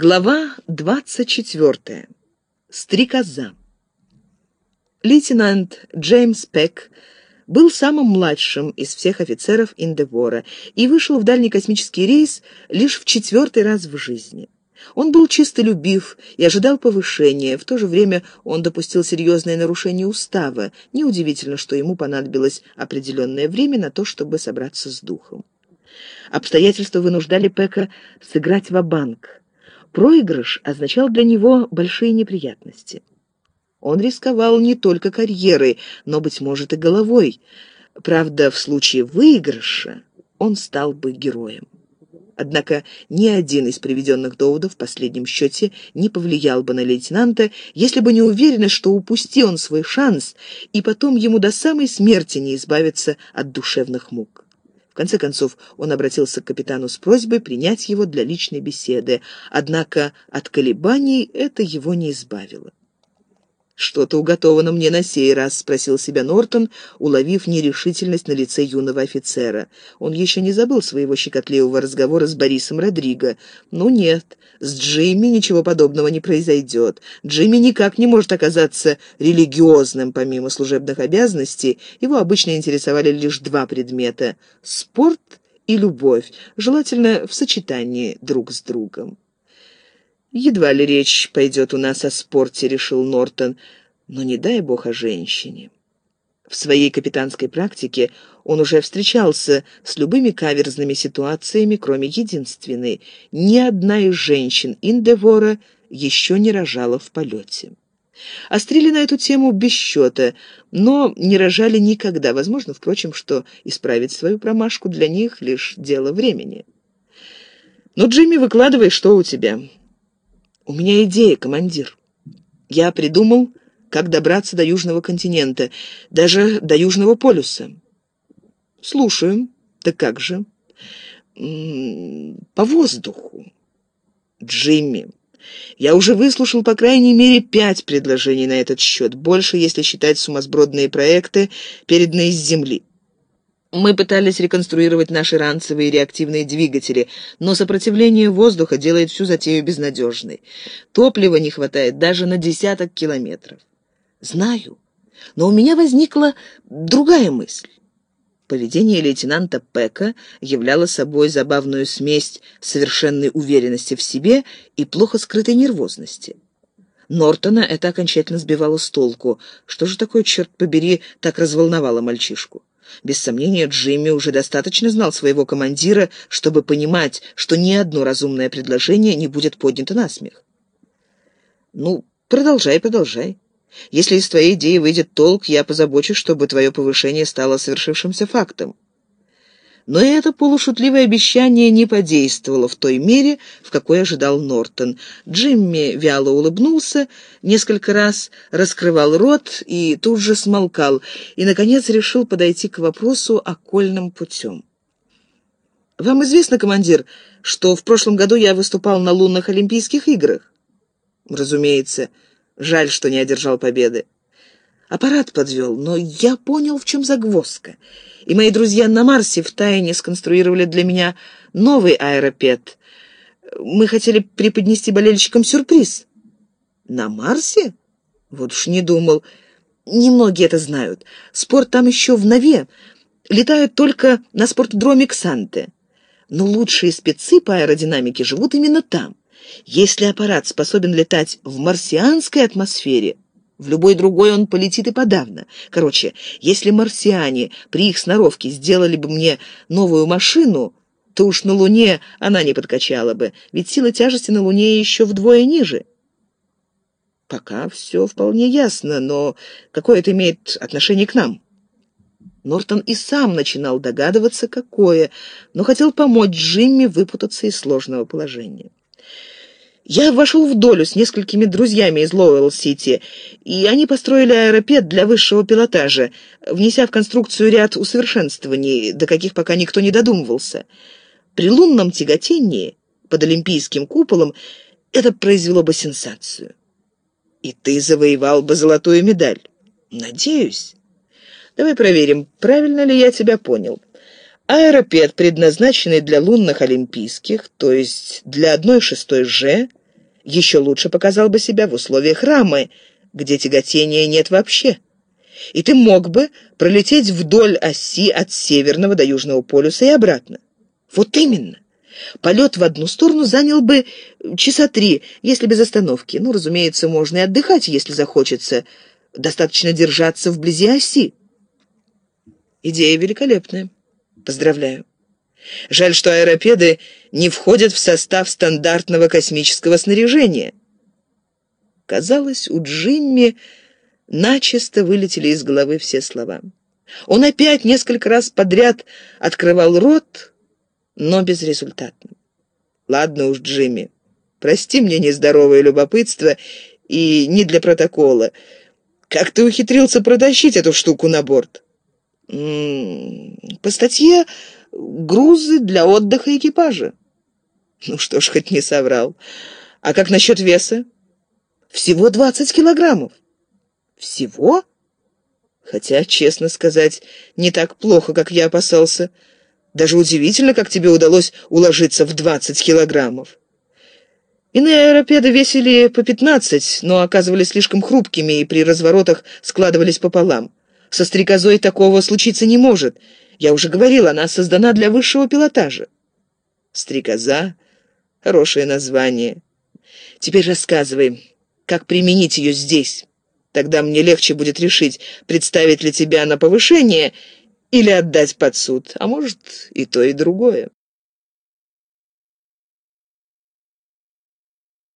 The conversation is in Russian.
Глава 24. Стрекоза. Лейтенант Джеймс Пек был самым младшим из всех офицеров Индевора и вышел в дальний космический рейс лишь в четвертый раз в жизни. Он был чистолюбив и ожидал повышения, в то же время он допустил серьезное нарушение устава. Неудивительно, что ему понадобилось определенное время на то, чтобы собраться с духом. Обстоятельства вынуждали Пека сыграть ва-банк. Проигрыш означал для него большие неприятности. Он рисковал не только карьерой, но, быть может, и головой. Правда, в случае выигрыша он стал бы героем. Однако ни один из приведенных доводов в последнем счете не повлиял бы на лейтенанта, если бы не уверенность, что упусти он свой шанс, и потом ему до самой смерти не избавиться от душевных мук конце концов, он обратился к капитану с просьбой принять его для личной беседы, однако от колебаний это его не избавило. «Что-то уготовано мне на сей раз?» — спросил себя Нортон, уловив нерешительность на лице юного офицера. Он еще не забыл своего щекотливого разговора с Борисом Родриго. «Ну нет, с Джимми ничего подобного не произойдет. Джимми никак не может оказаться религиозным, помимо служебных обязанностей. Его обычно интересовали лишь два предмета — спорт и любовь, желательно в сочетании друг с другом. «Едва ли речь пойдет у нас о спорте», — решил Нортон, «но не дай бог о женщине». В своей капитанской практике он уже встречался с любыми каверзными ситуациями, кроме единственной. Ни одна из женщин Индевора еще не рожала в полете. Острили на эту тему без счета, но не рожали никогда. Возможно, впрочем, что исправить свою промашку для них лишь дело времени. «Ну, Джимми, выкладывай, что у тебя?» «У меня идея, командир. Я придумал, как добраться до Южного континента, даже до Южного полюса». «Слушаю. Так как же?» «По воздуху». «Джимми, я уже выслушал по крайней мере пять предложений на этот счет, больше, если считать сумасбродные проекты, переданные с Земли. Мы пытались реконструировать наши ранцевые реактивные двигатели, но сопротивление воздуха делает всю затею безнадежной. Топлива не хватает даже на десяток километров. Знаю, но у меня возникла другая мысль. Поведение лейтенанта Пека являло собой забавную смесь совершенной уверенности в себе и плохо скрытой нервозности. Нортона это окончательно сбивало с толку. Что же такое, черт побери, так разволновало мальчишку? Без сомнения, Джимми уже достаточно знал своего командира, чтобы понимать, что ни одно разумное предложение не будет поднято на смех. «Ну, продолжай, продолжай. Если из твоей идеи выйдет толк, я позабочусь, чтобы твое повышение стало совершившимся фактом». Но это полушутливое обещание не подействовало в той мере, в какой ожидал Нортон. Джимми вяло улыбнулся, несколько раз раскрывал рот и тут же смолкал, и, наконец, решил подойти к вопросу окольным путем. «Вам известно, командир, что в прошлом году я выступал на лунных Олимпийских играх?» «Разумеется. Жаль, что не одержал победы. Аппарат подвел, но я понял, в чем загвоздка. И мои друзья на Марсе втайне сконструировали для меня новый аэропед. Мы хотели преподнести болельщикам сюрприз. На Марсе? Вот уж не думал. Немногие это знают. Спорт там еще в нове. Летают только на спортдроме Ксанте. Но лучшие спецы по аэродинамике живут именно там. Если аппарат способен летать в марсианской атмосфере, в любой другой он полетит и подавно. Короче, если марсиане при их сноровке сделали бы мне новую машину, то уж на Луне она не подкачала бы, ведь сила тяжести на Луне еще вдвое ниже. Пока все вполне ясно, но какое это имеет отношение к нам? Нортон и сам начинал догадываться, какое, но хотел помочь Джимми выпутаться из сложного положения. Я вошел в долю с несколькими друзьями из Лоуэлл-Сити, и они построили аэропед для высшего пилотажа, внеся в конструкцию ряд усовершенствований, до каких пока никто не додумывался. При лунном тяготении под Олимпийским куполом это произвело бы сенсацию. И ты завоевал бы золотую медаль. Надеюсь. Давай проверим, правильно ли я тебя понял. Аэропед, предназначенный для лунных олимпийских, то есть для одной шестой Ж, еще лучше показал бы себя в условиях рамы, где тяготения нет вообще. И ты мог бы пролететь вдоль оси от Северного до Южного полюса и обратно. Вот именно. Полет в одну сторону занял бы часа три, если без остановки. Ну, разумеется, можно и отдыхать, если захочется. Достаточно держаться вблизи оси. Идея великолепная. Поздравляю. Жаль, что аэропеды не входят в состав стандартного космического снаряжения. Казалось, у Джимми начисто вылетели из головы все слова. Он опять несколько раз подряд открывал рот, но безрезультатно. «Ладно уж, Джимми, прости мне нездоровое любопытство и не для протокола. Как ты ухитрился протащить эту штуку на борт?» «По статье грузы для отдыха экипажа». «Ну что ж, хоть не соврал. А как насчет веса?» «Всего двадцать килограммов». «Всего?» «Хотя, честно сказать, не так плохо, как я опасался». Даже удивительно, как тебе удалось уложиться в 20 килограммов. Иные аэропеды весили по 15, но оказывались слишком хрупкими и при разворотах складывались пополам. Со стрекозой такого случиться не может. Я уже говорил, она создана для высшего пилотажа. Стрекоза — хорошее название. Теперь рассказывай, как применить ее здесь. Тогда мне легче будет решить, представить ли тебя на повышение или отдать под суд, а может и то, и другое.